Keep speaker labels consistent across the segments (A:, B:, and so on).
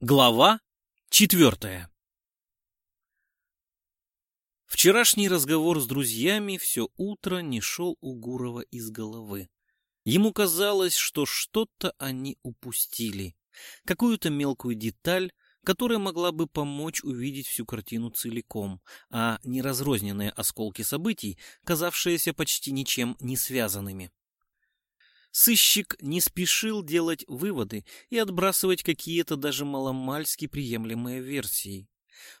A: Глава четвертая Вчерашний разговор с друзьями все утро не шел у Гурова из головы. Ему казалось, что что-то они упустили, какую-то мелкую деталь, которая могла бы помочь увидеть всю картину целиком, а не разрозненные осколки событий, казавшиеся почти ничем не связанными. Сыщик не спешил делать выводы и отбрасывать какие-то даже маломальски приемлемые версии.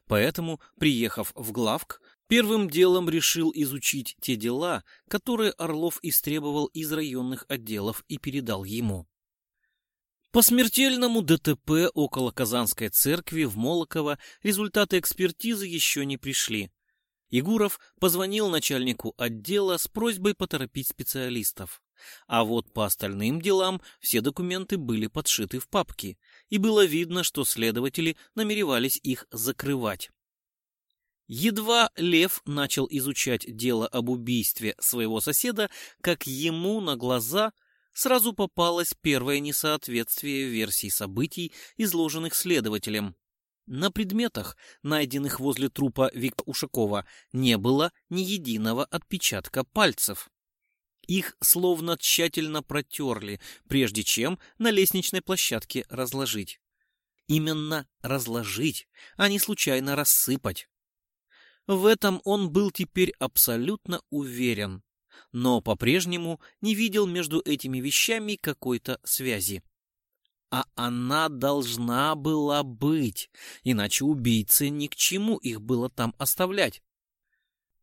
A: Поэтому, приехав в главк, первым делом решил изучить те дела, которые Орлов истребовал из районных отделов и передал ему. По смертельному ДТП около Казанской церкви в Молоково результаты экспертизы еще не пришли. Егуров позвонил начальнику отдела с просьбой поторопить специалистов. А вот по остальным делам все документы были подшиты в папки, и было видно, что следователи намеревались их закрывать. Едва Лев начал изучать дело об убийстве своего соседа, как ему на глаза сразу попалось первое несоответствие версий событий, изложенных следователем. На предметах, найденных возле трупа Виктора Ушакова, не было ни единого отпечатка пальцев. Их словно тщательно протерли, прежде чем на лестничной площадке разложить. Именно разложить, а не случайно рассыпать. В этом он был теперь абсолютно уверен, но по-прежнему не видел между этими вещами какой-то связи. А она должна была быть, иначе убийце ни к чему их было там оставлять.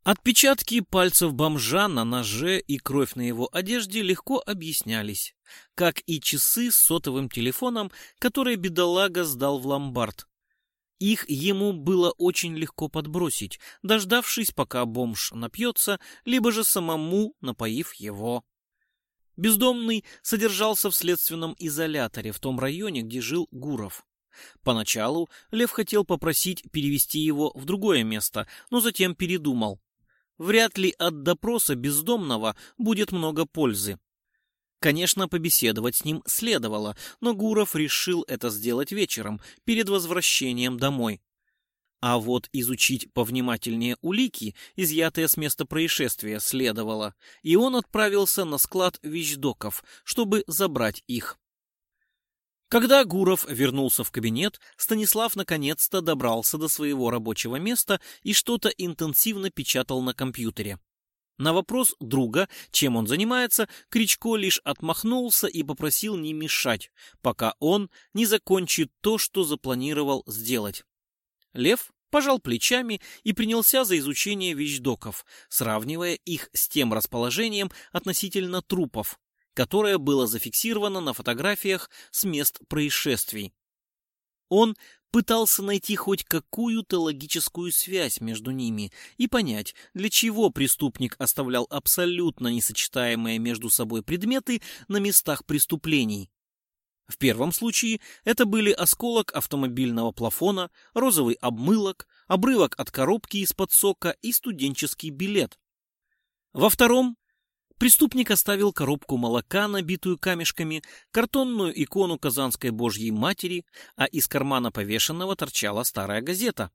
A: Отпечатки пальцев бомжа на ноже и кровь на его одежде легко объяснялись, как и часы с сотовым телефоном, которые бедолага сдал в ломбард. Их ему было очень легко подбросить, дождавшись, пока бомж напьется, либо же самому напоив его. Бездомный содержался в следственном изоляторе в том районе, где жил Гуров. Поначалу Лев хотел попросить перевести его в другое место, но затем передумал. Вряд ли от допроса бездомного будет много пользы. Конечно, побеседовать с ним следовало, но Гуров решил это сделать вечером, перед возвращением домой. А вот изучить повнимательнее улики, изъятые с места происшествия, следовало, и он отправился на склад вещдоков, чтобы забрать их. Когда Гуров вернулся в кабинет, Станислав наконец-то добрался до своего рабочего места и что-то интенсивно печатал на компьютере. На вопрос друга, чем он занимается, Кричко лишь отмахнулся и попросил не мешать, пока он не закончит то, что запланировал сделать. Лев пожал плечами и принялся за изучение вещдоков, сравнивая их с тем расположением относительно трупов, которое было зафиксировано на фотографиях с мест происшествий. Он пытался найти хоть какую-то логическую связь между ними и понять, для чего преступник оставлял абсолютно несочетаемые между собой предметы на местах преступлений. В первом случае это были осколок автомобильного плафона, розовый обмылок, обрывок от коробки из-под сока и студенческий билет. Во втором Преступник оставил коробку молока, набитую камешками, картонную икону Казанской Божьей Матери, а из кармана повешенного торчала старая газета.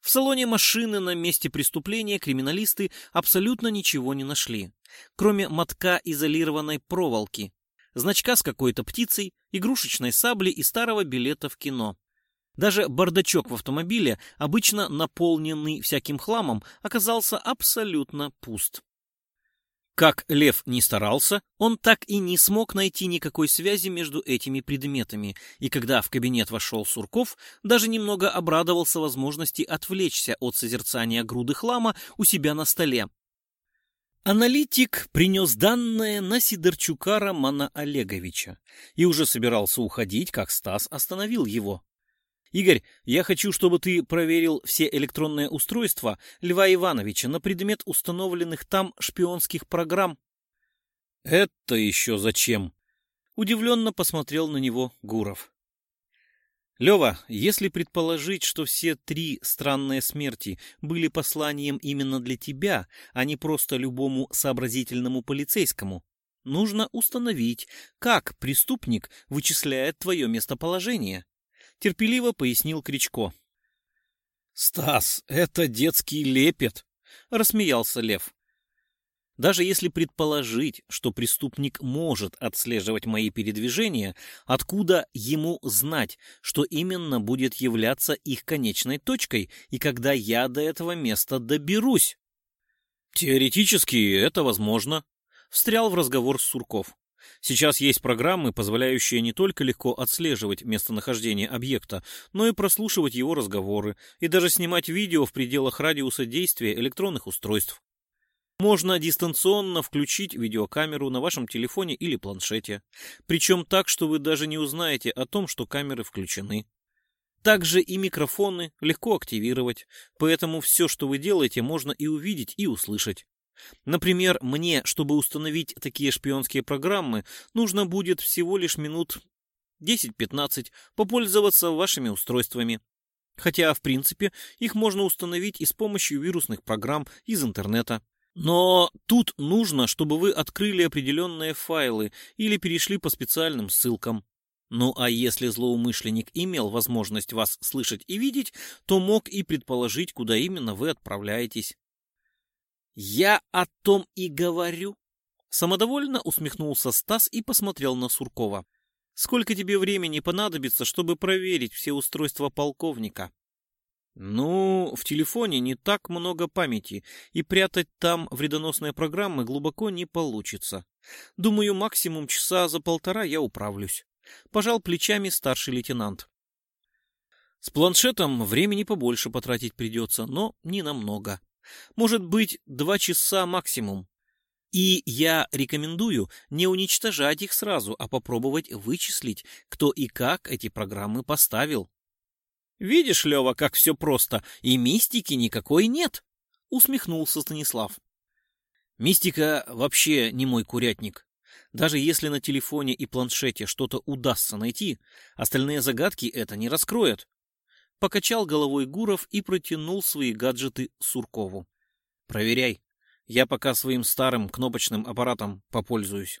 A: В салоне машины на месте преступления криминалисты абсолютно ничего не нашли, кроме мотка изолированной проволоки, значка с какой-то птицей, игрушечной сабли и старого билета в кино. Даже бардачок в автомобиле, обычно наполненный всяким хламом, оказался абсолютно пуст. Как Лев не старался, он так и не смог найти никакой связи между этими предметами, и когда в кабинет вошел Сурков, даже немного обрадовался возможности отвлечься от созерцания груды хлама у себя на столе. Аналитик принес данные на Сидорчука Романа Олеговича и уже собирался уходить, как Стас остановил его. Игорь, я хочу, чтобы ты проверил все электронные устройства Льва Ивановича на предмет установленных там шпионских программ. Это еще зачем? Удивленно посмотрел на него Гуров. Лева, если предположить, что все три странные смерти были посланием именно для тебя, а не просто любому сообразительному полицейскому, нужно установить, как преступник вычисляет твое местоположение. Терпеливо пояснил Кричко. «Стас, это детский лепет!» — рассмеялся Лев. Даже если предположить, что преступник может отслеживать мои передвижения, откуда ему знать, что именно будет являться их конечной точкой и когда я до этого места доберусь? Теоретически это возможно. Встрял в разговор Сурков. Сейчас есть программы, позволяющие не только легко отслеживать местонахождение объекта, но и прослушивать его разговоры и даже снимать видео в пределах радиуса действия электронных устройств. Можно дистанционно включить видеокамеру на вашем телефоне или планшете, причем так, что вы даже не узнаете о том, что камеры включены. Также и микрофоны легко активировать, поэтому все, что вы делаете, можно и увидеть, и услышать. Например, мне, чтобы установить такие шпионские программы, нужно будет всего лишь минут 10-15 попользоваться вашими устройствами. Хотя, в принципе, их можно установить и с помощью вирусных программ из интернета. Но тут нужно, чтобы вы открыли определенные файлы или перешли по специальным ссылкам. Ну а если злоумышленник имел возможность вас слышать и видеть, то мог и предположить, куда именно вы отправляетесь. «Я о том и говорю!» Самодовольно усмехнулся Стас и посмотрел на Суркова. «Сколько тебе времени понадобится, чтобы проверить все устройства полковника?» «Ну, в телефоне не так много памяти, и прятать там вредоносные программы глубоко не получится. Думаю, максимум часа за полтора я управлюсь». Пожал плечами старший лейтенант. С планшетом времени побольше потратить придется, но не намного. Может быть, два часа максимум. И я рекомендую не уничтожать их сразу, а попробовать вычислить, кто и как эти программы поставил. Видишь, Лева, как все просто, и мистики никакой нет, усмехнулся Станислав. Мистика вообще не мой курятник. Даже если на телефоне и планшете что-то удастся найти, остальные загадки это не раскроют. Покачал головой Гуров и протянул свои гаджеты Суркову. «Проверяй. Я пока своим старым кнопочным аппаратом попользуюсь».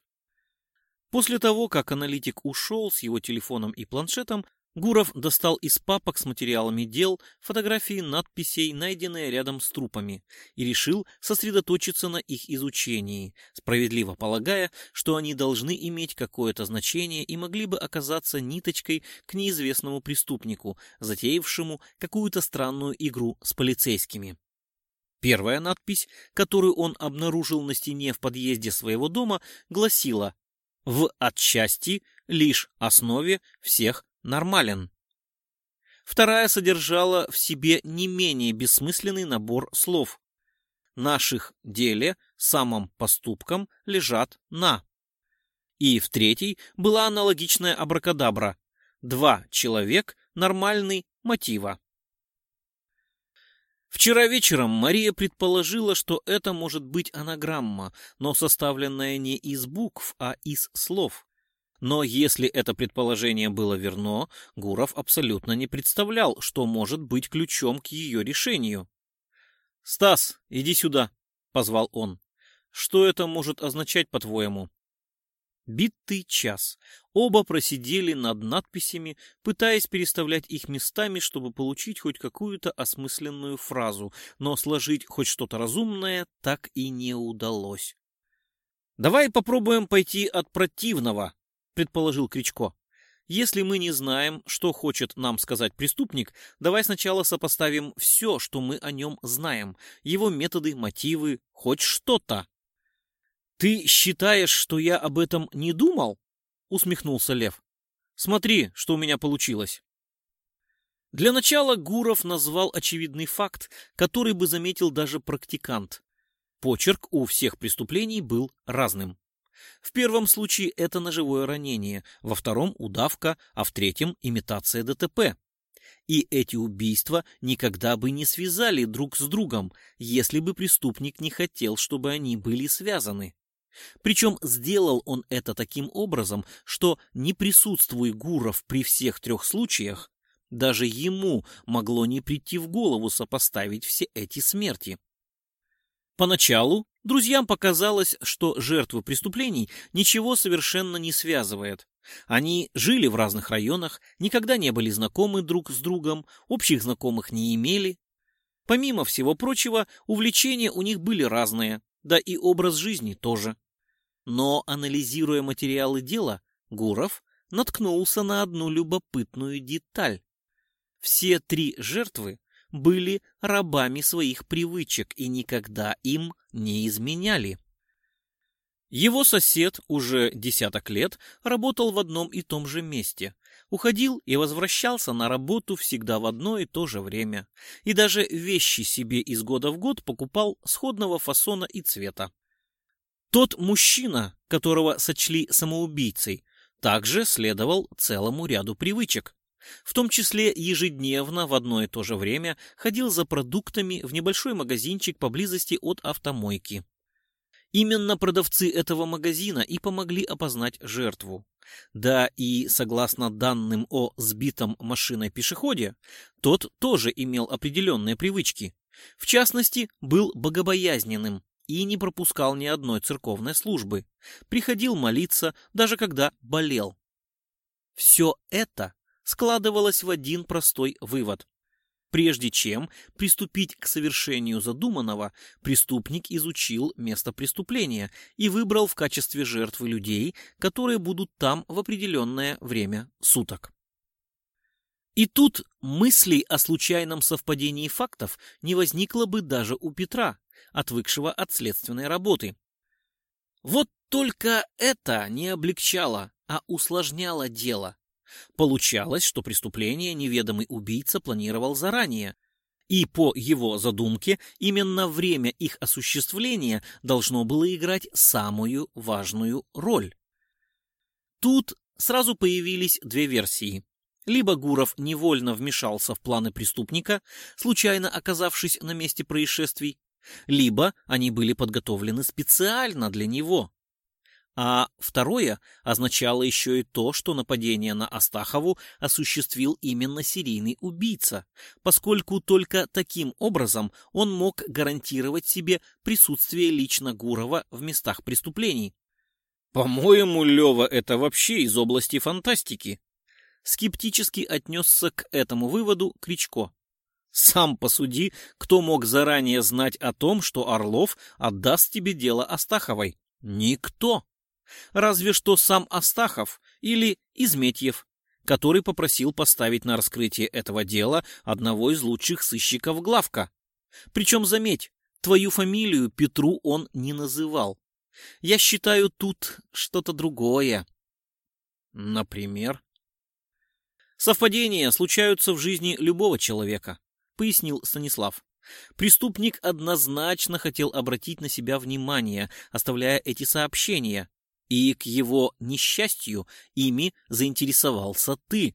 A: После того, как аналитик ушел с его телефоном и планшетом, Гуров достал из папок с материалами дел фотографии надписей, найденные рядом с трупами, и решил сосредоточиться на их изучении, справедливо полагая, что они должны иметь какое-то значение и могли бы оказаться ниточкой к неизвестному преступнику, затеявшему какую-то странную игру с полицейскими. Первая надпись, которую он обнаружил на стене в подъезде своего дома, гласила «В отчасти лишь основе всех нормален. Вторая содержала в себе не менее бессмысленный набор слов. Наших деле, самым поступкам лежат на. И в третьей была аналогичная абракадабра. Два человек, нормальный мотива. Вчера вечером Мария предположила, что это может быть анаграмма, но составленная не из букв, а из слов. Но если это предположение было верно, Гуров абсолютно не представлял, что может быть ключом к ее решению. «Стас, иди сюда», — позвал он. «Что это может означать, по-твоему?» Битый час. Оба просидели над надписями, пытаясь переставлять их местами, чтобы получить хоть какую-то осмысленную фразу, но сложить хоть что-то разумное так и не удалось. «Давай попробуем пойти от противного», предположил Кричко. Если мы не знаем, что хочет нам сказать преступник, давай сначала сопоставим все, что мы о нем знаем, его методы, мотивы, хоть что-то. Ты считаешь, что я об этом не думал? усмехнулся Лев. Смотри, что у меня получилось. Для начала Гуров назвал очевидный факт, который бы заметил даже практикант. Почерк у всех преступлений был разным. В первом случае это ножевое ранение, во втором – удавка, а в третьем – имитация ДТП. И эти убийства никогда бы не связали друг с другом, если бы преступник не хотел, чтобы они были связаны. Причем сделал он это таким образом, что не присутствуя Гуров при всех трех случаях, даже ему могло не прийти в голову сопоставить все эти смерти. Поначалу друзьям показалось, что жертвы преступлений ничего совершенно не связывает. Они жили в разных районах, никогда не были знакомы друг с другом, общих знакомых не имели. Помимо всего прочего, увлечения у них были разные, да и образ жизни тоже. Но, анализируя материалы дела, Гуров наткнулся на одну любопытную деталь. Все три жертвы были рабами своих привычек и никогда им не изменяли. Его сосед уже десяток лет работал в одном и том же месте, уходил и возвращался на работу всегда в одно и то же время, и даже вещи себе из года в год покупал сходного фасона и цвета. Тот мужчина, которого сочли самоубийцей, также следовал целому ряду привычек. В том числе ежедневно в одно и то же время ходил за продуктами в небольшой магазинчик поблизости от автомойки. Именно продавцы этого магазина и помогли опознать жертву. Да и, согласно данным о сбитом машиной пешеходе, тот тоже имел определенные привычки. В частности, был богобоязненным и не пропускал ни одной церковной службы. Приходил молиться, даже когда болел. Все это складывалось в один простой вывод. Прежде чем приступить к совершению задуманного, преступник изучил место преступления и выбрал в качестве жертвы людей, которые будут там в определенное время суток. И тут мыслей о случайном совпадении фактов не возникло бы даже у Петра, отвыкшего от следственной работы. Вот только это не облегчало, а усложняло дело. Получалось, что преступление неведомый убийца планировал заранее, и по его задумке именно время их осуществления должно было играть самую важную роль. Тут сразу появились две версии. Либо Гуров невольно вмешался в планы преступника, случайно оказавшись на месте происшествий, либо они были подготовлены специально для него. А второе означало еще и то, что нападение на Астахову осуществил именно серийный убийца, поскольку только таким образом он мог гарантировать себе присутствие лично Гурова в местах преступлений. «По-моему, Лева, это вообще из области фантастики», скептически отнесся к этому выводу Кричко. Сам посуди, кто мог заранее знать о том, что Орлов отдаст тебе дело Астаховой? Никто разве что сам Астахов или Изметьев, который попросил поставить на раскрытие этого дела одного из лучших сыщиков главка. Причем, заметь, твою фамилию Петру он не называл. Я считаю тут что-то другое. Например? Совпадения случаются в жизни любого человека, пояснил Станислав. Преступник однозначно хотел обратить на себя внимание, оставляя эти сообщения, и к его несчастью ими заинтересовался ты.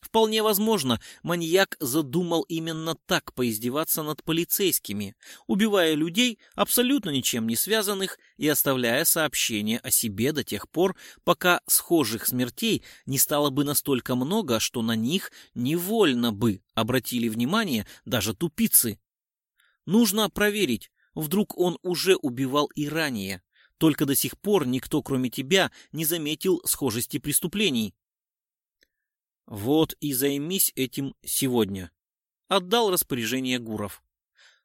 A: Вполне возможно, маньяк задумал именно так поиздеваться над полицейскими, убивая людей, абсолютно ничем не связанных, и оставляя сообщения о себе до тех пор, пока схожих смертей не стало бы настолько много, что на них невольно бы обратили внимание даже тупицы. Нужно проверить, вдруг он уже убивал и ранее. Только до сих пор никто, кроме тебя, не заметил схожести преступлений. Вот и займись этим сегодня. Отдал распоряжение Гуров.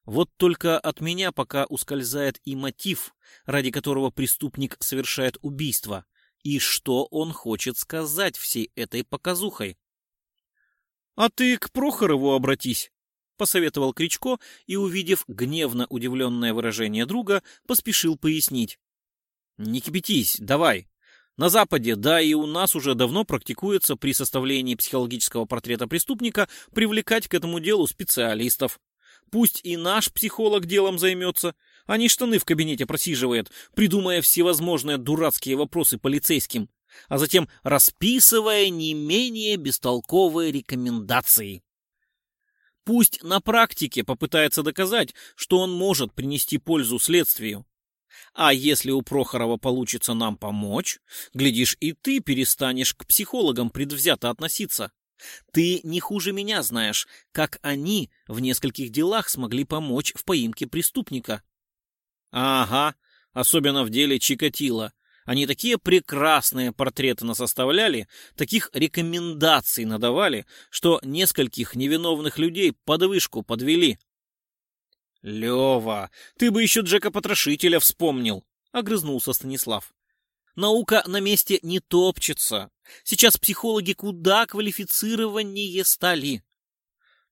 A: Вот только от меня пока ускользает и мотив, ради которого преступник совершает убийство, и что он хочет сказать всей этой показухой. — А ты к Прохорову обратись, — посоветовал Кричко и, увидев гневно удивленное выражение друга, поспешил пояснить. Не кипятись, давай. На Западе, да и у нас уже давно практикуется при составлении психологического портрета преступника привлекать к этому делу специалистов. Пусть и наш психолог делом займется, а не штаны в кабинете просиживает, придумая всевозможные дурацкие вопросы полицейским, а затем расписывая не менее бестолковые рекомендации. Пусть на практике попытается доказать, что он может принести пользу следствию, а если у Прохорова получится нам помочь, глядишь, и ты перестанешь к психологам предвзято относиться. Ты не хуже меня знаешь, как они в нескольких делах смогли помочь в поимке преступника. Ага, особенно в деле Чикатило. Они такие прекрасные портреты насоставляли, таких рекомендаций надавали, что нескольких невиновных людей под вышку подвели. «Лева, ты бы еще Джека-потрошителя вспомнил!» — огрызнулся Станислав. «Наука на месте не топчется. Сейчас психологи куда квалифицированнее стали».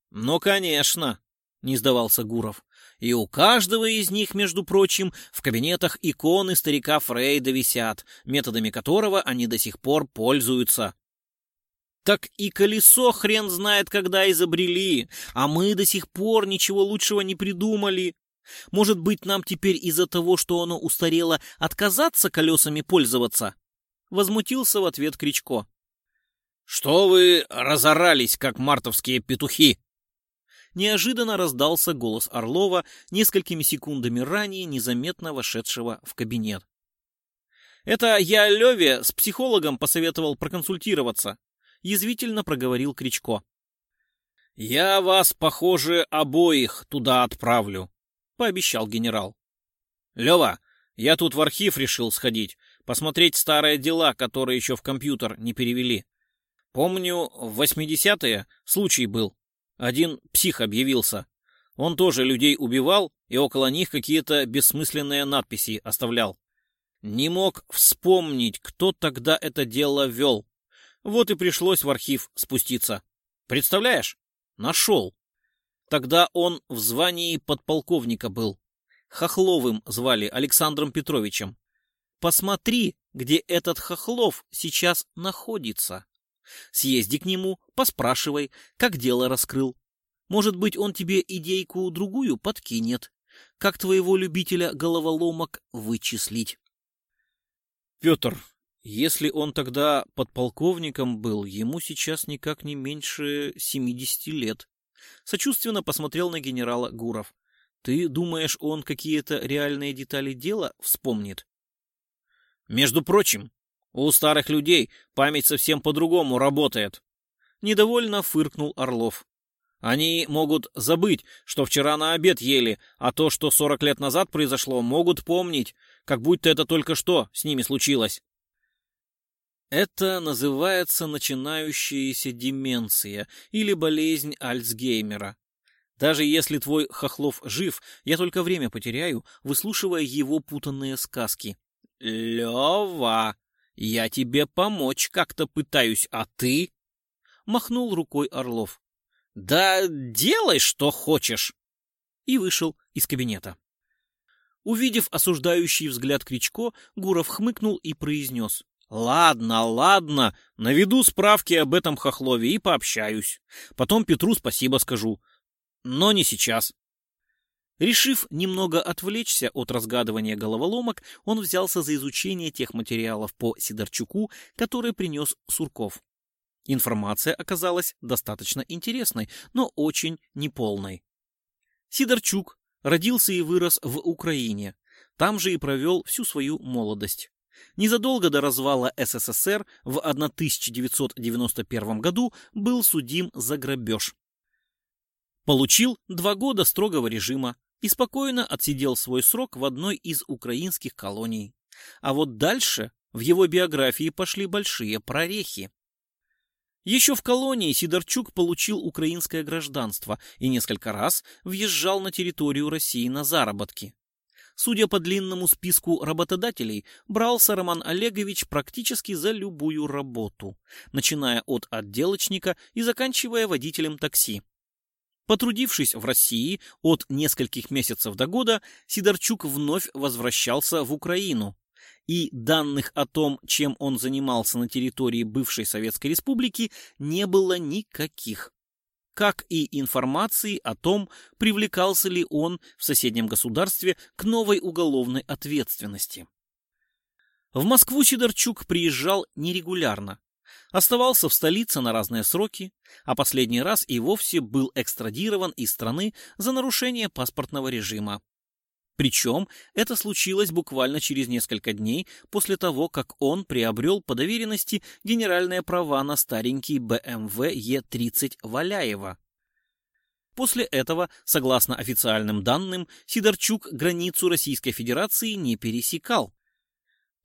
A: «Ну, конечно», — не сдавался Гуров. «И у каждого из них, между прочим, в кабинетах иконы старика Фрейда висят, методами которого они до сих пор пользуются. Так и колесо хрен знает, когда изобрели, а мы до сих пор ничего лучшего не придумали. Может быть, нам теперь из-за того, что оно устарело, отказаться колесами пользоваться? Возмутился в ответ Кричко. Что вы разорались, как мартовские петухи? Неожиданно раздался голос Орлова, несколькими секундами ранее незаметно вошедшего в кабинет. Это я Леве с психологом посоветовал проконсультироваться язвительно проговорил Кричко. «Я вас, похоже, обоих туда отправлю», — пообещал генерал. «Лева, я тут в архив решил сходить, посмотреть старые дела, которые еще в компьютер не перевели. Помню, в восьмидесятые случай был. Один псих объявился. Он тоже людей убивал и около них какие-то бессмысленные надписи оставлял. Не мог вспомнить, кто тогда это дело вел. Вот и пришлось в архив спуститься. Представляешь? Нашел. Тогда он в звании подполковника был. Хохловым звали Александром Петровичем. Посмотри, где этот Хохлов сейчас находится. Съезди к нему, поспрашивай, как дело раскрыл. Может быть, он тебе идейку другую подкинет. Как твоего любителя головоломок вычислить? Петр, если он тогда подполковником был, ему сейчас никак не меньше 70 лет. Сочувственно посмотрел на генерала Гуров. Ты думаешь, он какие-то реальные детали дела вспомнит? Между прочим, у старых людей память совсем по-другому работает. Недовольно фыркнул Орлов. Они могут забыть, что вчера на обед ели, а то, что 40 лет назад произошло, могут помнить, как будто это только что с ними случилось. Это называется начинающаяся деменция или болезнь Альцгеймера. Даже если твой Хохлов жив, я только время потеряю, выслушивая его путанные сказки. Лева, я тебе помочь как-то пытаюсь, а ты? Махнул рукой Орлов. Да делай, что хочешь. И вышел из кабинета. Увидев осуждающий взгляд Кричко, Гуров хмыкнул и произнес. Ладно, ладно, наведу справки об этом хохлове и пообщаюсь. Потом Петру спасибо скажу. Но не сейчас. Решив немного отвлечься от разгадывания головоломок, он взялся за изучение тех материалов по Сидорчуку, которые принес Сурков. Информация оказалась достаточно интересной, но очень неполной. Сидорчук родился и вырос в Украине. Там же и провел всю свою молодость. Незадолго до развала СССР в 1991 году был судим за грабеж. Получил два года строгого режима и спокойно отсидел свой срок в одной из украинских колоний. А вот дальше в его биографии пошли большие прорехи. Еще в колонии Сидорчук получил украинское гражданство и несколько раз въезжал на территорию России на заработки. Судя по длинному списку работодателей, брался Роман Олегович практически за любую работу, начиная от отделочника и заканчивая водителем такси. Потрудившись в России от нескольких месяцев до года, Сидорчук вновь возвращался в Украину. И данных о том, чем он занимался на территории бывшей Советской Республики, не было никаких как и информации о том, привлекался ли он в соседнем государстве к новой уголовной ответственности. В Москву Сидорчук приезжал нерегулярно, оставался в столице на разные сроки, а последний раз и вовсе был экстрадирован из страны за нарушение паспортного режима. Причем это случилось буквально через несколько дней после того, как он приобрел по доверенности генеральные права на старенький BMW E30 Валяева. После этого, согласно официальным данным, Сидорчук границу Российской Федерации не пересекал.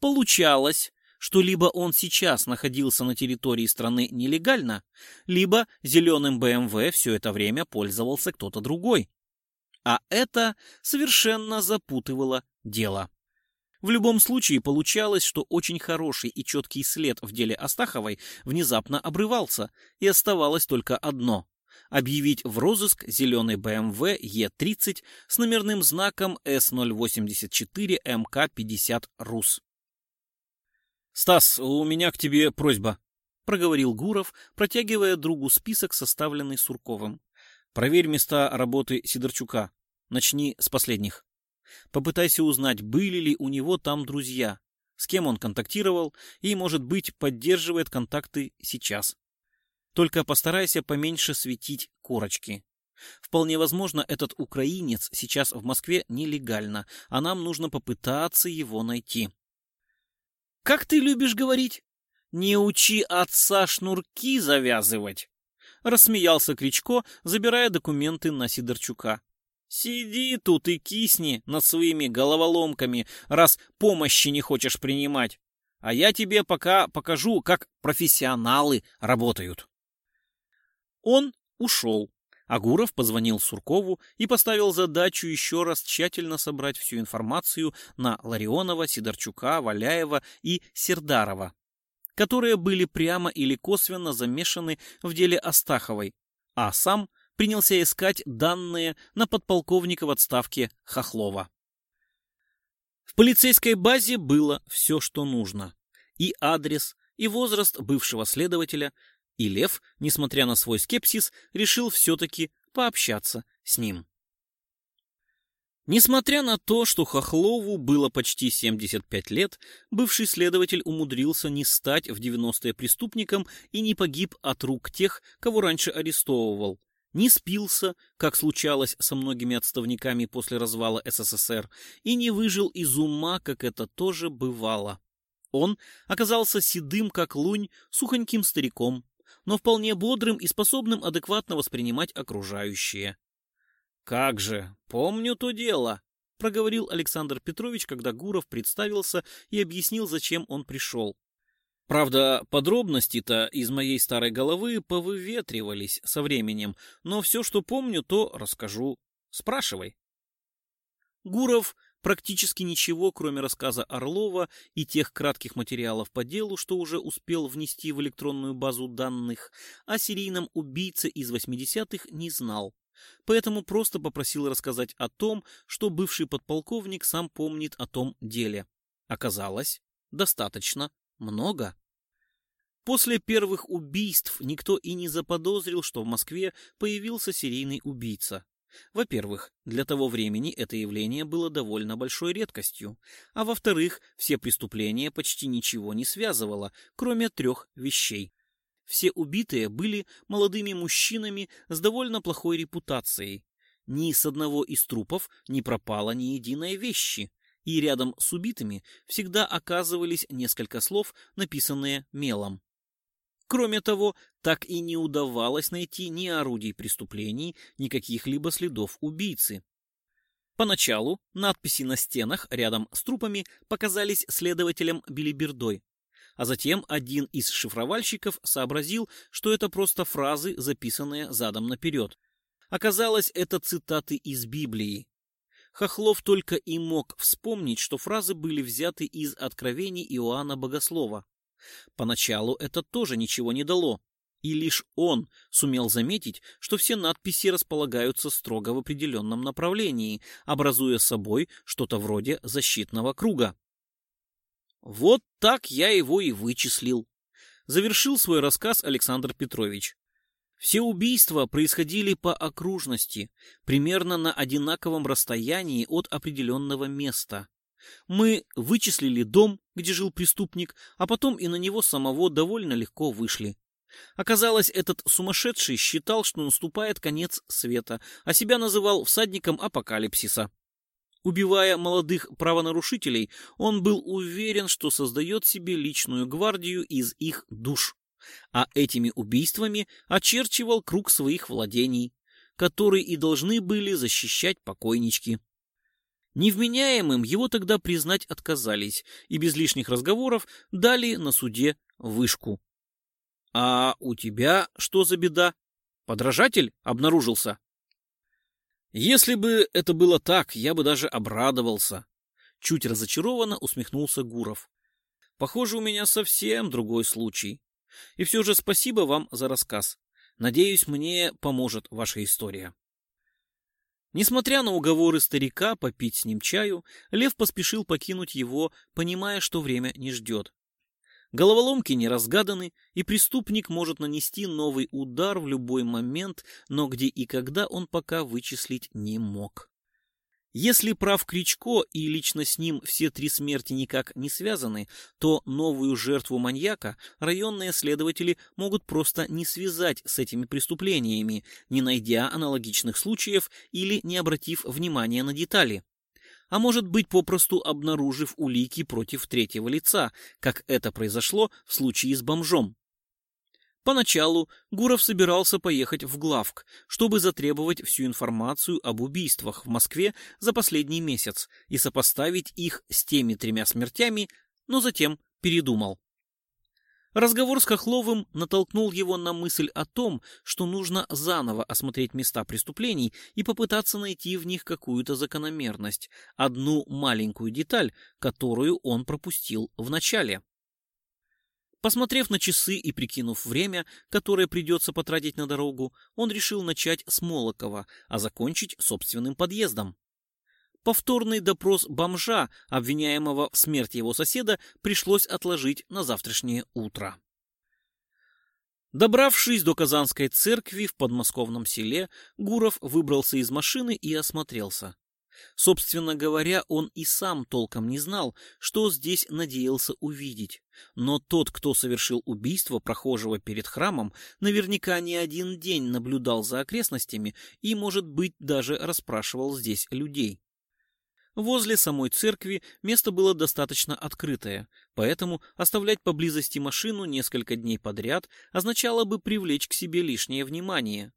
A: Получалось, что либо он сейчас находился на территории страны нелегально, либо зеленым БМВ все это время пользовался кто-то другой. А это совершенно запутывало дело. В любом случае получалось, что очень хороший и четкий след в деле Астаховой внезапно обрывался, и оставалось только одно – объявить в розыск зеленый BMW Е30 с номерным знаком С084 МК-50 РУС. «Стас, у меня к тебе просьба», — проговорил Гуров, протягивая другу список, составленный Сурковым. «Проверь места работы Сидорчука. Начни с последних». Попытайся узнать, были ли у него там друзья, с кем он контактировал и, может быть, поддерживает контакты сейчас. Только постарайся поменьше светить корочки. Вполне возможно, этот украинец сейчас в Москве нелегально, а нам нужно попытаться его найти. «Как ты любишь говорить? Не учи отца шнурки завязывать!» Рассмеялся Кричко, забирая документы на Сидорчука. Сиди тут и кисни над своими головоломками, раз помощи не хочешь принимать. А я тебе пока покажу, как профессионалы работают. Он ушел. Агуров позвонил Суркову и поставил задачу еще раз тщательно собрать всю информацию на Ларионова, Сидорчука, Валяева и Сердарова, которые были прямо или косвенно замешаны в деле Астаховой, а сам принялся искать данные на подполковника в отставке Хохлова. В полицейской базе было все, что нужно. И адрес, и возраст бывшего следователя, и Лев, несмотря на свой скепсис, решил все-таки пообщаться с ним. Несмотря на то, что Хохлову было почти 75 лет, бывший следователь умудрился не стать в 90-е преступником и не погиб от рук тех, кого раньше арестовывал, не спился, как случалось со многими отставниками после развала СССР, и не выжил из ума, как это тоже бывало. Он оказался седым, как лунь, сухоньким стариком, но вполне бодрым и способным адекватно воспринимать окружающее. «Как же, помню то дело», — проговорил Александр Петрович, когда Гуров представился и объяснил, зачем он пришел. Правда, подробности-то из моей старой головы повыветривались со временем, но все, что помню, то расскажу. Спрашивай. Гуров практически ничего, кроме рассказа Орлова и тех кратких материалов по делу, что уже успел внести в электронную базу данных, о серийном убийце из 80-х не знал. Поэтому просто попросил рассказать о том, что бывший подполковник сам помнит о том деле. Оказалось, достаточно много. После первых убийств никто и не заподозрил, что в Москве появился серийный убийца. Во-первых, для того времени это явление было довольно большой редкостью, а во-вторых, все преступления почти ничего не связывало, кроме трех вещей. Все убитые были молодыми мужчинами с довольно плохой репутацией. Ни с одного из трупов не пропало ни единой вещи, и рядом с убитыми всегда оказывались несколько слов, написанные мелом. Кроме того, так и не удавалось найти ни орудий преступлений, ни каких-либо следов убийцы. Поначалу надписи на стенах рядом с трупами показались следователям Билибердой, а затем один из шифровальщиков сообразил, что это просто фразы, записанные задом наперед. Оказалось, это цитаты из Библии. Хохлов только и мог вспомнить, что фразы были взяты из откровений Иоанна Богослова. Поначалу это тоже ничего не дало, и лишь он сумел заметить, что все надписи располагаются строго в определенном направлении, образуя собой что-то вроде защитного круга. Вот так я его и вычислил. Завершил свой рассказ Александр Петрович. Все убийства происходили по окружности, примерно на одинаковом расстоянии от определенного места. Мы вычислили дом, где жил преступник, а потом и на него самого довольно легко вышли. Оказалось, этот сумасшедший считал, что наступает конец света, а себя называл всадником апокалипсиса. Убивая молодых правонарушителей, он был уверен, что создает себе личную гвардию из их душ а этими убийствами очерчивал круг своих владений, которые и должны были защищать покойнички. Невменяемым его тогда признать отказались и без лишних разговоров дали на суде вышку. «А у тебя что за беда? Подражатель обнаружился?» «Если бы это было так, я бы даже обрадовался», — чуть разочарованно усмехнулся Гуров. «Похоже, у меня совсем другой случай. И все же спасибо вам за рассказ. Надеюсь, мне поможет ваша история». Несмотря на уговоры старика попить с ним чаю, Лев поспешил покинуть его, понимая, что время не ждет. Головоломки не разгаданы, и преступник может нанести новый удар в любой момент, но где и когда он пока вычислить не мог. Если прав Кричко и лично с ним все три смерти никак не связаны, то новую жертву маньяка районные следователи могут просто не связать с этими преступлениями, не найдя аналогичных случаев или не обратив внимания на детали. А может быть, попросту обнаружив улики против третьего лица, как это произошло в случае с бомжом. Поначалу Гуров собирался поехать в главк, чтобы затребовать всю информацию об убийствах в Москве за последний месяц и сопоставить их с теми тремя смертями, но затем передумал. Разговор с Хохловым натолкнул его на мысль о том, что нужно заново осмотреть места преступлений и попытаться найти в них какую-то закономерность, одну маленькую деталь, которую он пропустил в начале. Посмотрев на часы и прикинув время, которое придется потратить на дорогу, он решил начать с Молокова, а закончить собственным подъездом. Повторный допрос бомжа, обвиняемого в смерти его соседа, пришлось отложить на завтрашнее утро. Добравшись до Казанской церкви в подмосковном селе, Гуров выбрался из машины и осмотрелся. Собственно говоря, он и сам толком не знал, что здесь надеялся увидеть. Но тот, кто совершил убийство прохожего перед храмом, наверняка не один день наблюдал за окрестностями и, может быть, даже расспрашивал здесь людей. Возле самой церкви место было достаточно открытое, поэтому оставлять поблизости машину несколько дней подряд означало бы привлечь к себе лишнее внимание.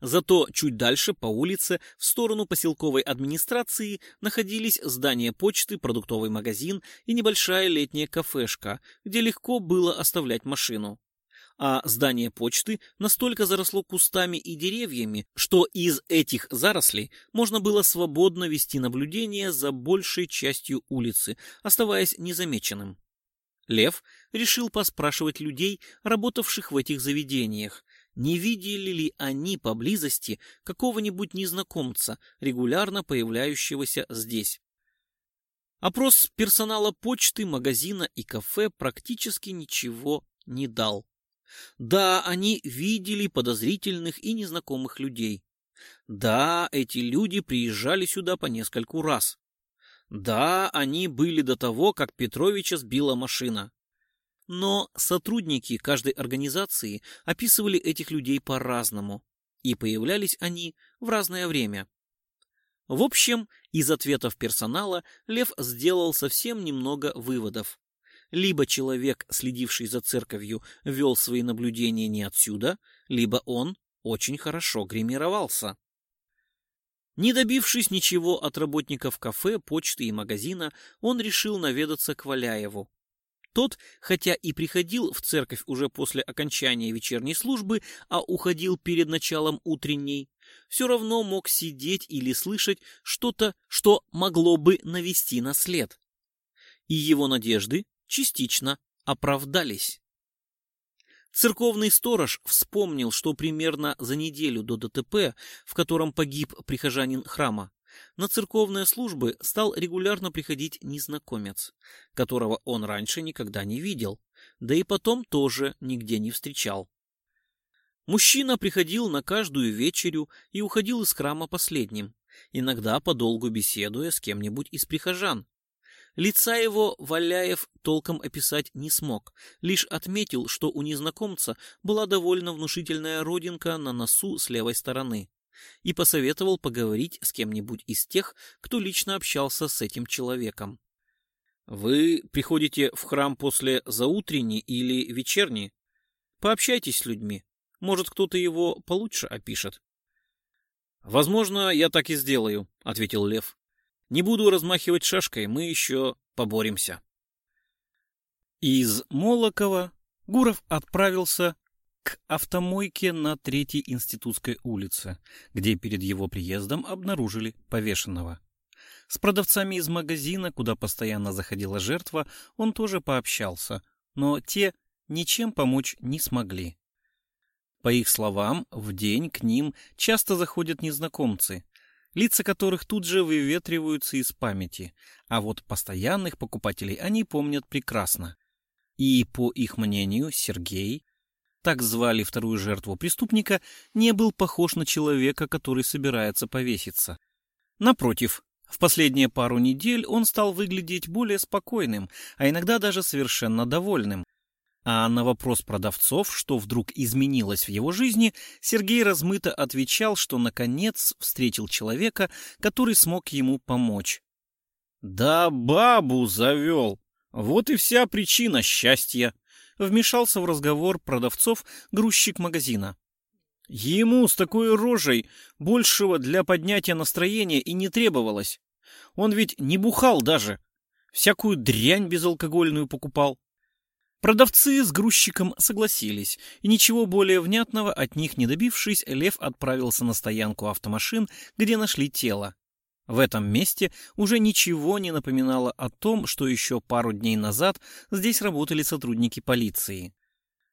A: Зато чуть дальше, по улице, в сторону поселковой администрации, находились здание почты, продуктовый магазин и небольшая летняя кафешка, где легко было оставлять машину. А здание почты настолько заросло кустами и деревьями, что из этих зарослей можно было свободно вести наблюдение за большей частью улицы, оставаясь незамеченным. Лев решил поспрашивать людей, работавших в этих заведениях, не видели ли они поблизости какого-нибудь незнакомца, регулярно появляющегося здесь. Опрос персонала почты, магазина и кафе практически ничего не дал. Да, они видели подозрительных и незнакомых людей. Да, эти люди приезжали сюда по нескольку раз. Да, они были до того, как Петровича сбила машина. Но сотрудники каждой организации описывали этих людей по-разному, и появлялись они в разное время. В общем, из ответов персонала Лев сделал совсем немного выводов. Либо человек, следивший за церковью, вел свои наблюдения не отсюда, либо он очень хорошо гримировался. Не добившись ничего от работников кафе, почты и магазина, он решил наведаться к Валяеву. Тот, хотя и приходил в церковь уже после окончания вечерней службы, а уходил перед началом утренней, все равно мог сидеть или слышать что-то, что могло бы навести на след. И его надежды частично оправдались. Церковный сторож вспомнил, что примерно за неделю до ДТП, в котором погиб прихожанин храма, на церковные службы стал регулярно приходить незнакомец, которого он раньше никогда не видел, да и потом тоже нигде не встречал. Мужчина приходил на каждую вечерю и уходил из храма последним, иногда подолгу беседуя с кем-нибудь из прихожан. Лица его Валяев толком описать не смог, лишь отметил, что у незнакомца была довольно внушительная родинка на носу с левой стороны и посоветовал поговорить с кем-нибудь из тех, кто лично общался с этим человеком. Вы приходите в храм после заутренней или вечерней? Пообщайтесь с людьми. Может, кто-то его получше опишет. Возможно, я так и сделаю, ответил Лев. Не буду размахивать шашкой, мы еще поборемся. Из Молокова Гуров отправился к автомойке на Третьей Институтской улице, где перед его приездом обнаружили повешенного. С продавцами из магазина, куда постоянно заходила жертва, он тоже пообщался, но те ничем помочь не смогли. По их словам, в день к ним часто заходят незнакомцы, лица которых тут же выветриваются из памяти, а вот постоянных покупателей они помнят прекрасно. И, по их мнению, Сергей, так звали вторую жертву преступника, не был похож на человека, который собирается повеситься. Напротив, в последние пару недель он стал выглядеть более спокойным, а иногда даже совершенно довольным. А на вопрос продавцов, что вдруг изменилось в его жизни, Сергей размыто отвечал, что наконец встретил человека, который смог ему помочь. «Да бабу завел! Вот и вся причина счастья!» Вмешался в разговор продавцов грузчик магазина. Ему с такой рожей большего для поднятия настроения и не требовалось. Он ведь не бухал даже. Всякую дрянь безалкогольную покупал. Продавцы с грузчиком согласились, и ничего более внятного от них не добившись, Лев отправился на стоянку автомашин, где нашли тело. В этом месте уже ничего не напоминало о том, что еще пару дней назад здесь работали сотрудники полиции.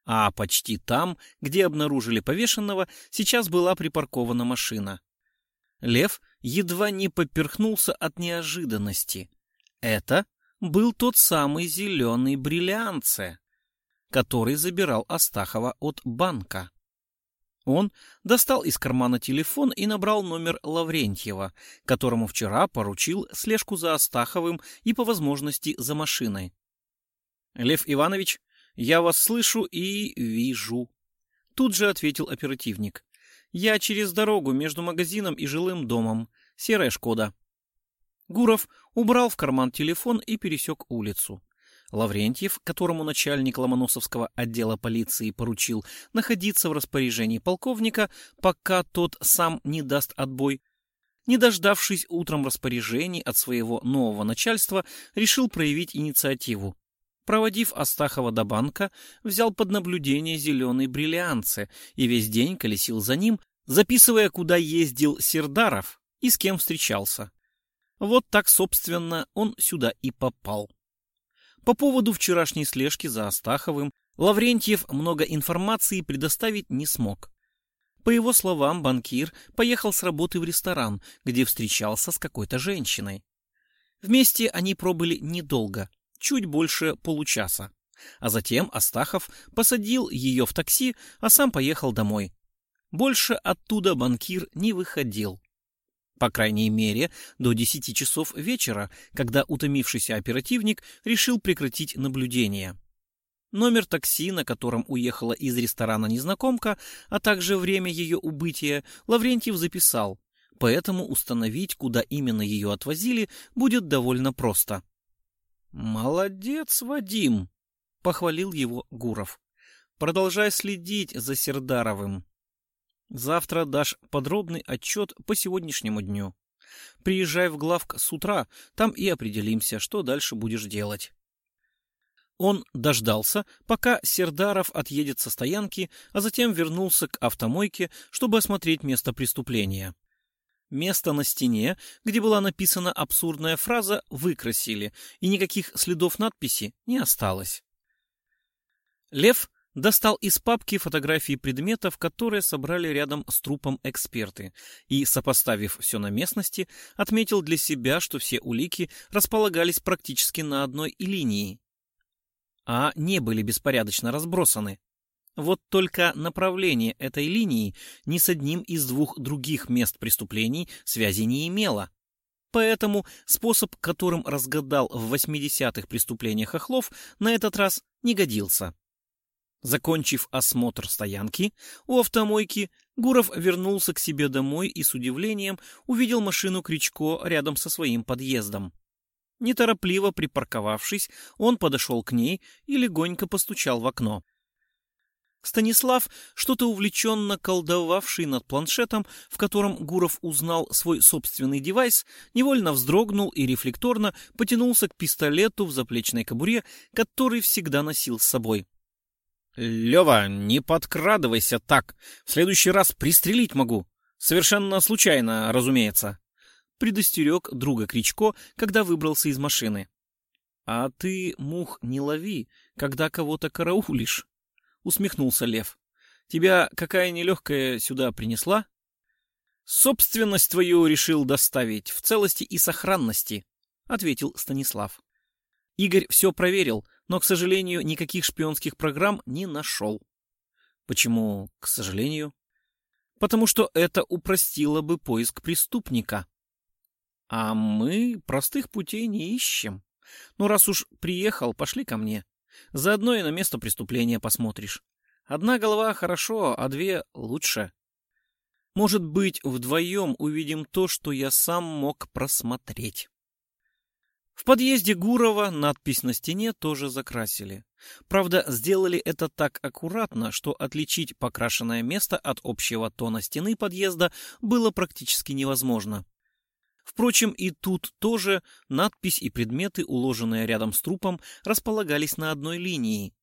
A: А почти там, где обнаружили повешенного, сейчас была припаркована машина. Лев едва не поперхнулся от неожиданности. Это был тот самый зеленый бриллианце, который забирал Астахова от банка. Он достал из кармана телефон и набрал номер Лаврентьева, которому вчера поручил слежку за Астаховым и, по возможности, за машиной. «Лев Иванович, я вас слышу и вижу», — тут же ответил оперативник. «Я через дорогу между магазином и жилым домом. Серая «Шкода». Гуров убрал в карман телефон и пересек улицу. Лаврентьев, которому начальник Ломоносовского отдела полиции поручил находиться в распоряжении полковника, пока тот сам не даст отбой, не дождавшись утром распоряжений от своего нового начальства, решил проявить инициативу. Проводив Астахова до банка, взял под наблюдение зеленый бриллианце и весь день колесил за ним, записывая, куда ездил Сердаров и с кем встречался. Вот так, собственно, он сюда и попал. По поводу вчерашней слежки за Астаховым Лаврентьев много информации предоставить не смог. По его словам, банкир поехал с работы в ресторан, где встречался с какой-то женщиной. Вместе они пробыли недолго, чуть больше получаса. А затем Астахов посадил ее в такси, а сам поехал домой. Больше оттуда банкир не выходил. По крайней мере, до 10 часов вечера, когда утомившийся оперативник решил прекратить наблюдение. Номер такси, на котором уехала из ресторана незнакомка, а также время ее убытия, Лаврентьев записал, поэтому установить, куда именно ее отвозили, будет довольно просто. «Молодец, Вадим!» — похвалил его Гуров. «Продолжай следить за Сердаровым. Завтра дашь подробный отчет по сегодняшнему дню. Приезжай в главк с утра, там и определимся, что дальше будешь делать. Он дождался, пока Сердаров отъедет со стоянки, а затем вернулся к автомойке, чтобы осмотреть место преступления. Место на стене, где была написана абсурдная фраза, выкрасили, и никаких следов надписи не осталось. Лев достал из папки фотографии предметов, которые собрали рядом с трупом эксперты, и, сопоставив все на местности, отметил для себя, что все улики располагались практически на одной линии, а не были беспорядочно разбросаны. Вот только направление этой линии ни с одним из двух других мест преступлений связи не имело. Поэтому способ, которым разгадал в 80-х преступлениях Хохлов, на этот раз не годился. Закончив осмотр стоянки у автомойки, Гуров вернулся к себе домой и с удивлением увидел машину Кричко рядом со своим подъездом. Неторопливо припарковавшись, он подошел к ней и легонько постучал в окно. Станислав, что-то увлеченно колдовавший над планшетом, в котором Гуров узнал свой собственный девайс, невольно вздрогнул и рефлекторно потянулся к пистолету в заплечной кобуре, который всегда носил с собой. «Лева, не подкрадывайся так. В следующий раз пристрелить могу. Совершенно случайно, разумеется», — предостерег друга Кричко, когда выбрался из машины. «А ты мух не лови, когда кого-то караулишь», — усмехнулся Лев. «Тебя какая нелегкая сюда принесла?» «Собственность твою решил доставить в целости и сохранности», — ответил Станислав. Игорь все проверил, но, к сожалению, никаких шпионских программ не нашел. Почему, к сожалению? Потому что это упростило бы поиск преступника. А мы простых путей не ищем. Ну, раз уж приехал, пошли ко мне. Заодно и на место преступления посмотришь. Одна голова хорошо, а две лучше. Может быть, вдвоем увидим то, что я сам мог просмотреть. В подъезде Гурова надпись на стене тоже закрасили. Правда, сделали это так аккуратно, что отличить покрашенное место от общего тона стены подъезда было практически невозможно. Впрочем, и тут тоже надпись и предметы, уложенные рядом с трупом, располагались на одной линии.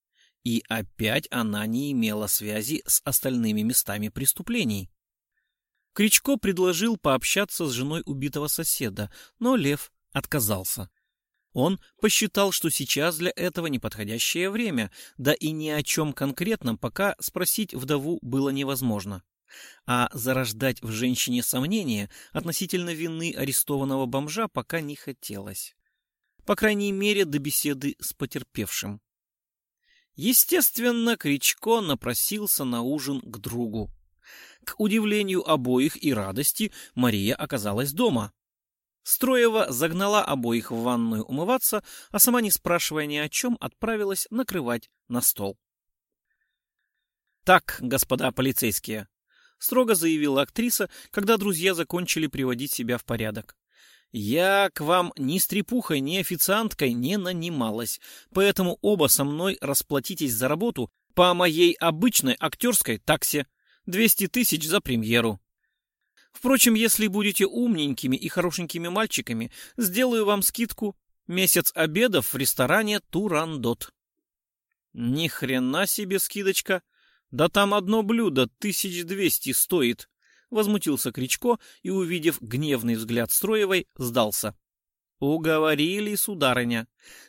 A: И опять она не имела связи с остальными местами преступлений. Кричко предложил пообщаться с женой убитого соседа, но Лев отказался. Он посчитал, что сейчас для этого неподходящее время, да и ни о чем конкретном пока спросить вдову было невозможно. А зарождать в женщине сомнения относительно вины арестованного бомжа пока не хотелось. По крайней мере, до беседы с потерпевшим. Естественно, Кричко напросился на ужин к другу. К удивлению обоих и радости, Мария оказалась дома. Строева загнала обоих в ванную умываться, а сама, не спрашивая ни о чем, отправилась накрывать на стол. «Так, господа полицейские», — строго заявила актриса, когда друзья закончили приводить себя в порядок. «Я к вам ни стрепухой, ни официанткой не нанималась, поэтому оба со мной расплатитесь за работу по моей обычной актерской таксе. 200 тысяч за премьеру». Впрочем, если будете умненькими и хорошенькими мальчиками, сделаю вам скидку. Месяц обедов в ресторане Турандот. Ни хрена себе скидочка. Да там одно блюдо тысяч двести стоит. Возмутился Кричко и, увидев гневный взгляд Строевой, сдался. «Уговорили, сударыня.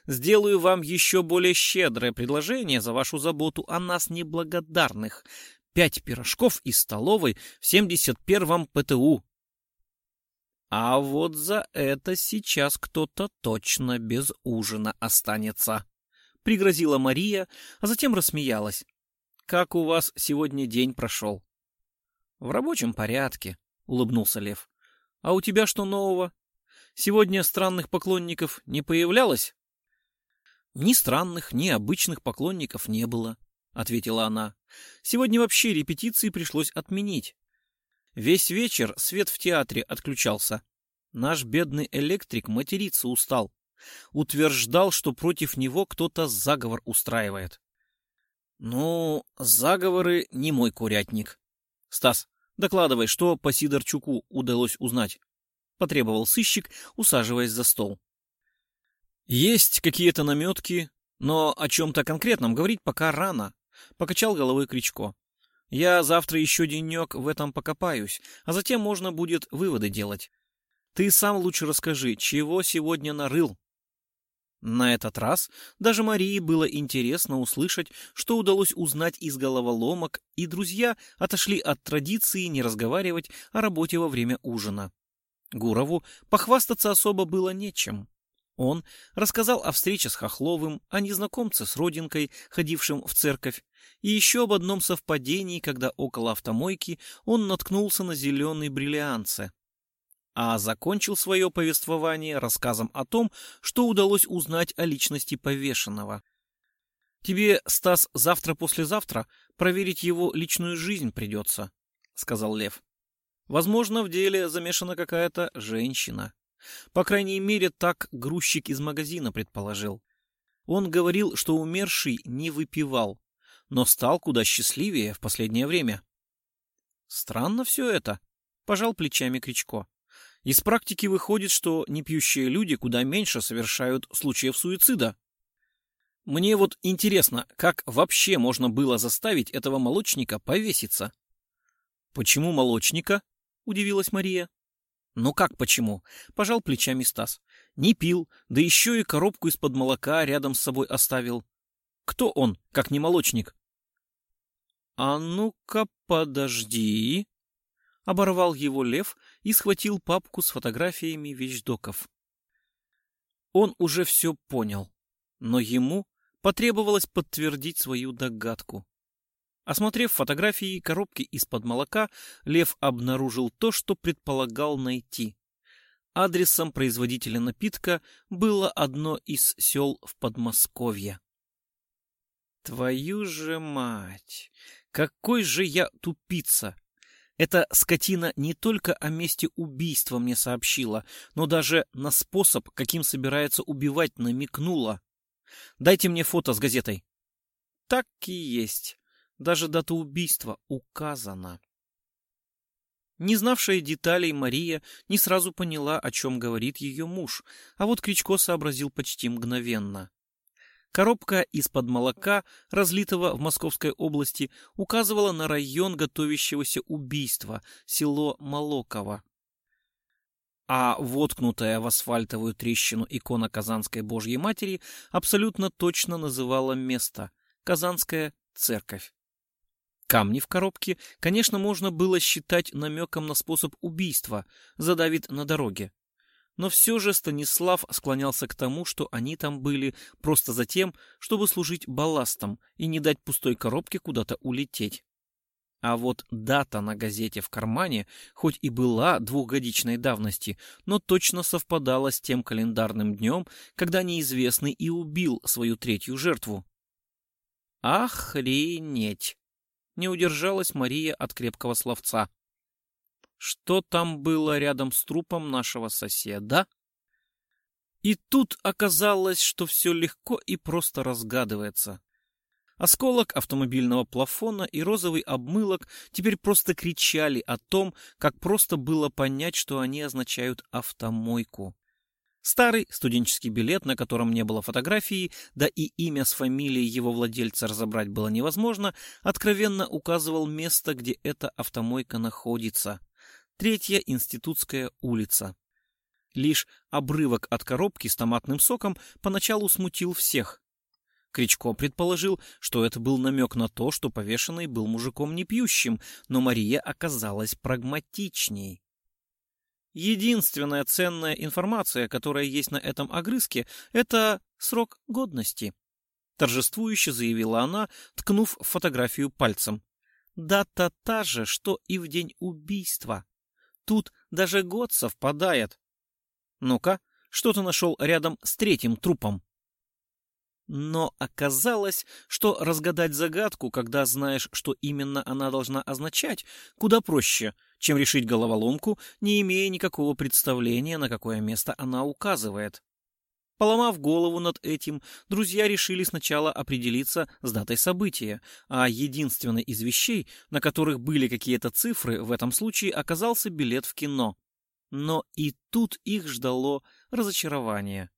A: Сделаю вам еще более щедрое предложение за вашу заботу о нас неблагодарных пять пирожков из столовой в 71-м ПТУ. А вот за это сейчас кто-то точно без ужина останется, пригрозила Мария, а затем рассмеялась. Как у вас сегодня день прошел? В рабочем порядке, улыбнулся Лев. А у тебя что нового? Сегодня странных поклонников не появлялось? Ни странных, ни обычных поклонников не было, ответила она. Сегодня вообще репетиции пришлось отменить. Весь вечер свет в театре отключался. Наш бедный электрик материться устал. Утверждал, что против него кто-то заговор устраивает. Ну, заговоры не мой курятник. Стас, докладывай, что по Сидорчуку удалось узнать. Потребовал сыщик, усаживаясь за стол. Есть какие-то наметки, но о чем-то конкретном говорить пока рано. Покачал головой Кричко. Я завтра еще денек в этом покопаюсь, а затем можно будет выводы делать. Ты сам лучше расскажи, чего сегодня нарыл? На этот раз даже Марии было интересно услышать, что удалось узнать из головоломок, и друзья отошли от традиции не разговаривать о работе во время ужина. Гурову похвастаться особо было нечем. Он рассказал о встрече с Хохловым, о незнакомце с родинкой, ходившем в церковь, и еще об одном совпадении, когда около автомойки он наткнулся на зеленый бриллианце. А закончил свое повествование рассказом о том, что удалось узнать о личности повешенного. «Тебе, Стас, завтра-послезавтра проверить его личную жизнь придется», — сказал Лев. «Возможно, в деле замешана какая-то женщина». По крайней мере, так грузчик из магазина предположил. Он говорил, что умерший не выпивал, но стал куда счастливее в последнее время. Странно все это, пожал плечами Кричко. Из практики выходит, что непьющие люди куда меньше совершают случаев суицида. Мне вот интересно, как вообще можно было заставить этого молочника повеситься? Почему молочника? Удивилась Мария. Ну как почему? Пожал плечами Стас. Не пил, да еще и коробку из-под молока рядом с собой оставил. Кто он, как не молочник? А ну-ка подожди. Оборвал его лев и схватил папку с фотографиями вещдоков. Он уже все понял, но ему Потребовалось подтвердить свою догадку. Осмотрев фотографии коробки из-под молока, Лев обнаружил то, что предполагал найти. Адресом производителя напитка было одно из сел в Подмосковье. Твою же мать! Какой же я тупица! Эта скотина не только о месте убийства мне сообщила, но даже на способ, каким собирается убивать, намекнула. Дайте мне фото с газетой. Так и есть. Даже дата убийства указана. Не знавшая деталей Мария не сразу поняла, о чем говорит ее муж, а вот Кричко сообразил почти мгновенно. Коробка из-под молока, разлитого в Московской области, указывала на район готовящегося убийства, село Молоково а воткнутая в асфальтовую трещину икона Казанской Божьей Матери абсолютно точно называла место – Казанская церковь. Камни в коробке, конечно, можно было считать намеком на способ убийства, задавит на дороге. Но все же Станислав склонялся к тому, что они там были просто за тем, чтобы служить балластом и не дать пустой коробке куда-то улететь. А вот дата на газете в кармане, хоть и была двухгодичной давности, но точно совпадала с тем календарным днем, когда неизвестный и убил свою третью жертву. Охренеть! Не удержалась Мария от крепкого словца. Что там было рядом с трупом нашего соседа? И тут оказалось, что все легко и просто разгадывается. Осколок автомобильного плафона и розовый обмылок теперь просто кричали о том, как просто было понять, что они означают автомойку. Старый студенческий билет, на котором не было фотографии, да и имя с фамилией его владельца разобрать было невозможно, откровенно указывал место, где эта автомойка находится. Третья институтская улица. Лишь обрывок от коробки с томатным соком поначалу смутил всех. Кричко предположил, что это был намек на то, что повешенный был мужиком не пьющим, но Мария оказалась прагматичней. Единственная ценная информация, которая есть на этом огрызке, это срок годности. Торжествующе заявила она, ткнув фотографию пальцем. Дата та же, что и в день убийства. Тут даже год совпадает. Ну-ка, что ты нашел рядом с третьим трупом? Но оказалось, что разгадать загадку, когда знаешь, что именно она должна означать, куда проще, чем решить головоломку, не имея никакого представления, на какое место она указывает. Поломав голову над этим, друзья решили сначала определиться с датой события, а единственной из вещей, на которых были какие-то цифры, в этом случае оказался билет в кино. Но и тут их ждало разочарование.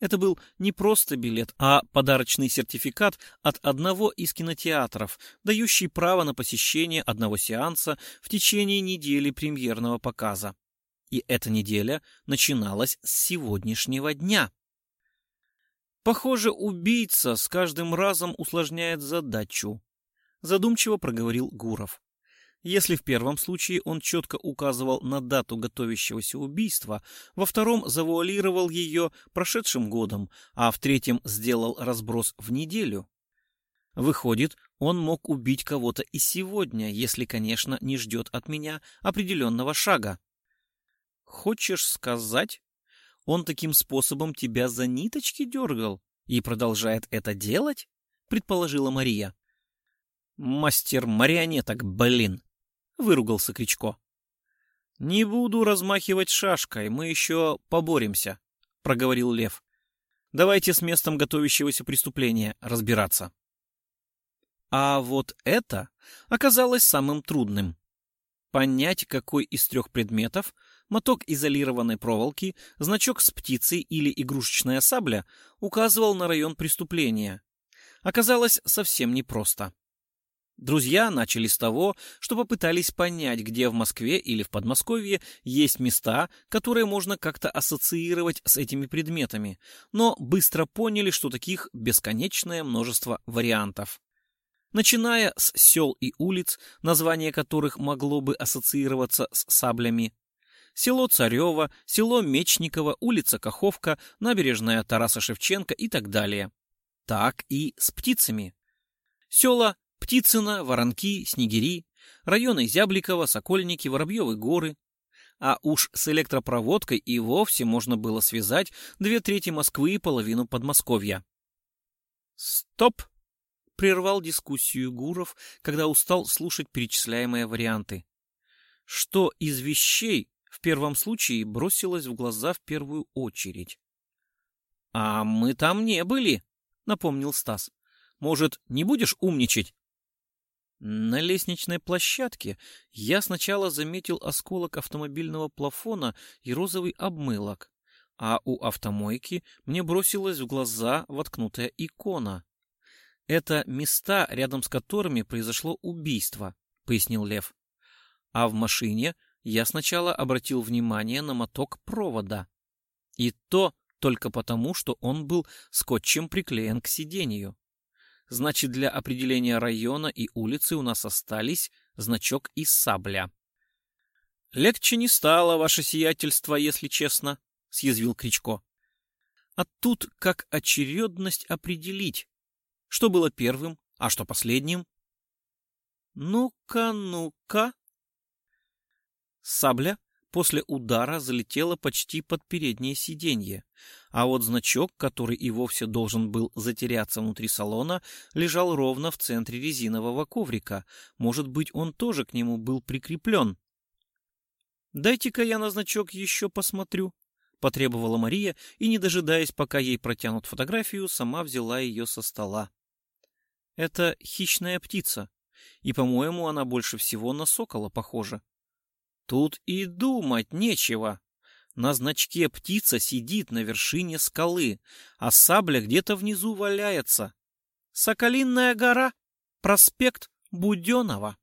A: Это был не просто билет, а подарочный сертификат от одного из кинотеатров, дающий право на посещение одного сеанса в течение недели премьерного показа. И эта неделя начиналась с сегодняшнего дня. Похоже, убийца с каждым разом усложняет задачу, задумчиво проговорил Гуров. Если в первом случае он четко указывал на дату готовящегося убийства, во втором завуалировал ее прошедшим годом, а в третьем сделал разброс в неделю. Выходит, он мог убить кого-то и сегодня, если, конечно, не ждет от меня определенного шага. Хочешь сказать, он таким способом тебя за ниточки дергал и продолжает это делать? Предположила Мария. Мастер марионеток, блин! — выругался Кричко. «Не буду размахивать шашкой, мы еще поборемся», — проговорил Лев. «Давайте с местом готовящегося преступления разбираться». А вот это оказалось самым трудным. Понять, какой из трех предметов – моток изолированной проволоки, значок с птицей или игрушечная сабля – указывал на район преступления. Оказалось совсем непросто. Друзья начали с того, что попытались понять, где в Москве или в Подмосковье есть места, которые можно как-то ассоциировать с этими предметами, но быстро поняли, что таких бесконечное множество вариантов. Начиная с сел и улиц, название которых могло бы ассоциироваться с саблями, село Царево, село Мечниково, улица Каховка, набережная Тараса Шевченко и так далее. Так и с птицами. Села Птицыно, Воронки, Снегири, районы Зябликова, Сокольники, Воробьевы горы. А уж с электропроводкой и вовсе можно было связать две трети Москвы и половину Подмосковья. «Стоп!» — прервал дискуссию Гуров, когда устал слушать перечисляемые варианты. Что из вещей в первом случае бросилось в глаза в первую очередь? «А мы там не были», — напомнил Стас. «Может, не будешь умничать?» На лестничной площадке я сначала заметил осколок автомобильного плафона и розовый обмылок, а у автомойки мне бросилась в глаза воткнутая икона. Это места, рядом с которыми произошло убийство, пояснил Лев. А в машине я сначала обратил внимание на моток провода. И то только потому, что он был скотчем приклеен к сиденью. Значит, для определения района и улицы у нас остались значок и сабля. «Легче не стало, ваше сиятельство, если честно», — съязвил Кричко. «А тут как очередность определить, что было первым, а что последним?» «Ну-ка, ну-ка...» Сабля после удара залетела почти под переднее сиденье, а вот значок, который и вовсе должен был затеряться внутри салона, лежал ровно в центре резинового коврика. Может быть, он тоже к нему был прикреплен. «Дайте-ка я на значок еще посмотрю», — потребовала Мария, и, не дожидаясь, пока ей протянут фотографию, сама взяла ее со стола. «Это хищная птица, и, по-моему, она больше всего на сокола похожа». Тут и думать нечего. На значке птица сидит на вершине скалы, а сабля где-то внизу валяется. Соколинная гора, проспект Буденова.